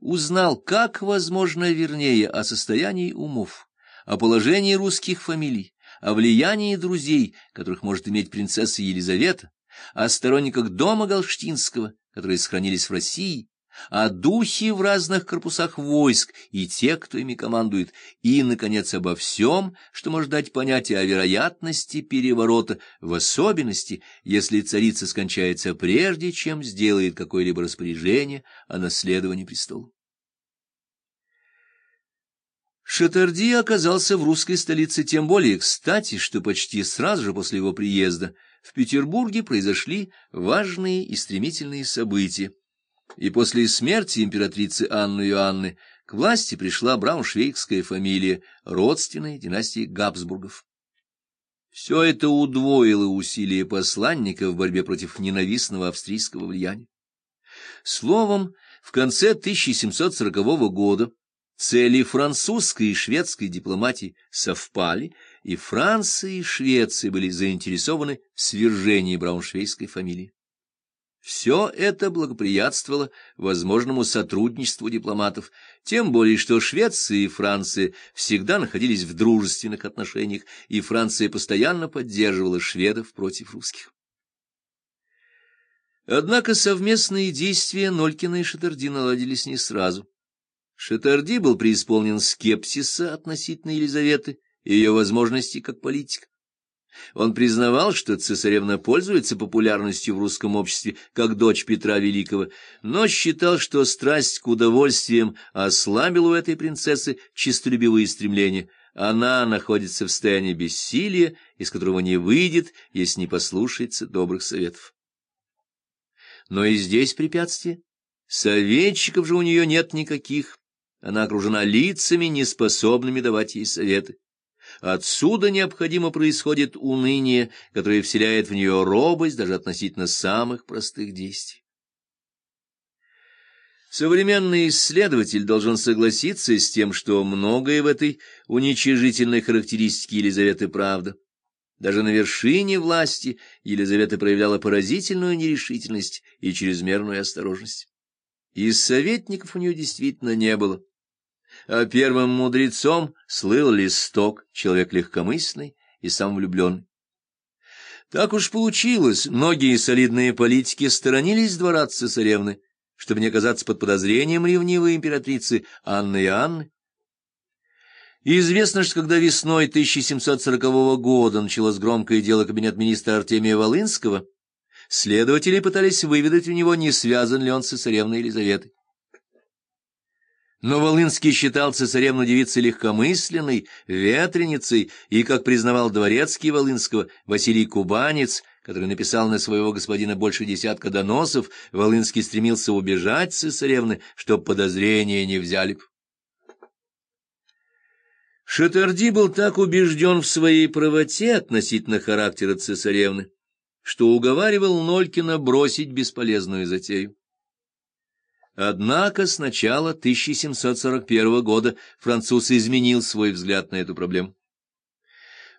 узнал как возможно вернее о состоянии умов, о положении русских фамилий, о влиянии друзей, которых может иметь принцесса Елизавета, о сторонниках дома Галштинского, которые сохранились в России, о духе в разных корпусах войск и тех, кто ими командует, и, наконец, обо всем, что может дать понятие о вероятности переворота, в особенности, если царица скончается прежде, чем сделает какое-либо распоряжение о наследовании престола. Шатарди оказался в русской столице тем более кстати, что почти сразу же после его приезда в Петербурге произошли важные и стремительные события, и после смерти императрицы Анны Иоанны к власти пришла брауншвейгская фамилия, родственной династии Габсбургов. Все это удвоило усилия посланника в борьбе против ненавистного австрийского влияния. Словом, в конце 1740 года цели французской и шведской дипломатии совпали, и Франция и Швеция были заинтересованы в свержении брауншвейгской фамилии. Все это благоприятствовало возможному сотрудничеству дипломатов, тем более что Швеция и Франция всегда находились в дружественных отношениях, и Франция постоянно поддерживала шведов против русских. Однако совместные действия Нолькина и Шатарди наладились не сразу. Шатарди был преисполнен скепсиса относительно Елизаветы и ее возможностей как политика. Он признавал, что цесаревна пользуется популярностью в русском обществе, как дочь Петра Великого, но считал, что страсть к удовольствиям ослабила у этой принцессы честолюбивые стремления. Она находится в состоянии бессилия, из которого не выйдет, если не послушается добрых советов. Но и здесь препятствия. Советчиков же у нее нет никаких. Она окружена лицами, неспособными давать ей советы. Отсюда необходимо происходит уныние, которое вселяет в нее робость даже относительно самых простых действий. Современный исследователь должен согласиться с тем, что многое в этой уничижительной характеристике Елизаветы правда. Даже на вершине власти Елизавета проявляла поразительную нерешительность и чрезмерную осторожность. Из советников у нее действительно не было а первым мудрецом слыл Листок, человек легкомысленный и самовлюбленный. Так уж получилось, многие солидные политики сторонились двора цесаревны, чтобы не оказаться под подозрением ревнивой императрицы Анны и Анны. И известно, что когда весной 1740 года началось громкое дело кабинет министра Артемия Волынского, следователи пытались выведать у него, не связан ли он с цесаревной Елизаветой. Но Волынский считал цесаревну девицей легкомысленной, ветреницей, и, как признавал дворецкий Волынского Василий Кубанец, который написал на своего господина больше десятка доносов, Волынский стремился убежать цесаревны, чтоб подозрения не взяли. Шатарди был так убежден в своей правоте относительно характера цесаревны, что уговаривал Нолькина бросить бесполезную затею. Однако с начала 1741 года француз изменил свой взгляд на эту проблему.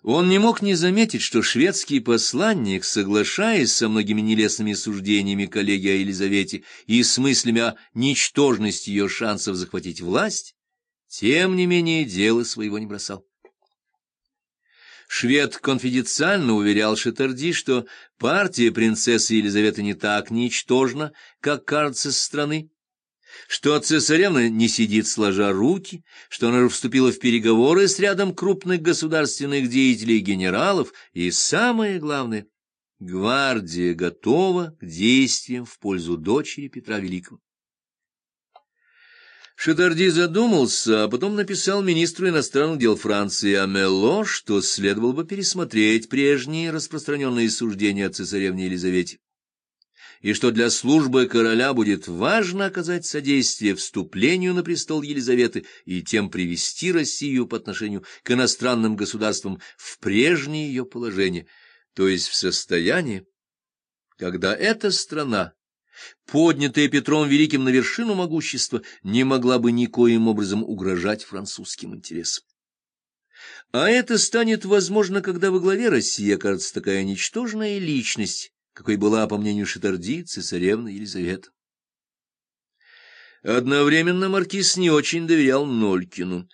Он не мог не заметить, что шведский посланник, соглашаясь со многими нелестными суждениями коллеги о Елизавете и с мыслями о ничтожности ее шансов захватить власть, тем не менее дело своего не бросал. Швед конфиденциально уверял Шатарди, что партия принцессы Елизаветы не так ничтожна, как кажется со стороны, что цесаревна не сидит сложа руки, что она вступила в переговоры с рядом крупных государственных деятелей и генералов, и самое главное, гвардия готова к действиям в пользу дочери Петра Великого. Шатарди задумался, а потом написал министру иностранных дел Франции Амело, что следовало бы пересмотреть прежние распространенные суждения о цесаревне Елизавете и что для службы короля будет важно оказать содействие вступлению на престол Елизаветы и тем привести Россию по отношению к иностранным государствам в прежнее ее положение, то есть в состояние, когда эта страна, поднятая Петром Великим на вершину могущества, не могла бы никоим образом угрожать французским интересам. А это станет возможно, когда во главе России окажется такая ничтожная личность, какой была, по мнению Шатарди, цесаревна Елизавета. Одновременно маркиз не очень доверял Нолькину.